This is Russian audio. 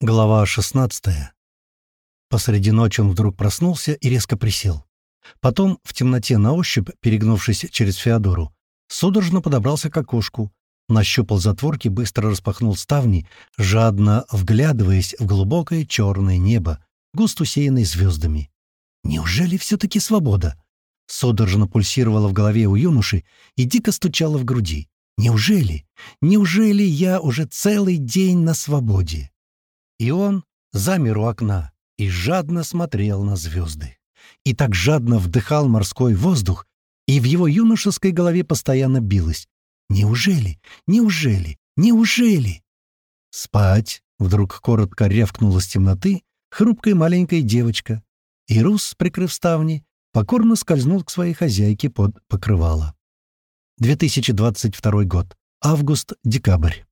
Глава 16. Посреди ночи он вдруг проснулся и резко присел. Потом, в темноте на ощупь, перегнувшись через Феодору, судорожно подобрался к окошку, нащупал затворки, быстро распахнул ставни, жадно вглядываясь в глубокое черное небо, густо усеянное звездами. Неужели все-таки свобода? Судорожно пульсировала в голове у юноши и дико стучала в груди. Неужели? Неужели я уже целый день на свободе? И он замер у окна и жадно смотрел на звезды. И так жадно вдыхал морской воздух, и в его юношеской голове постоянно билось. «Неужели? Неужели? Неужели?» «Спать!» — вдруг коротко рявкнула с темноты хрупкая маленькая девочка, и Рус, прикрыв ставни, покорно скользнул к своей хозяйке под покрывало. 2022 год. Август-декабрь.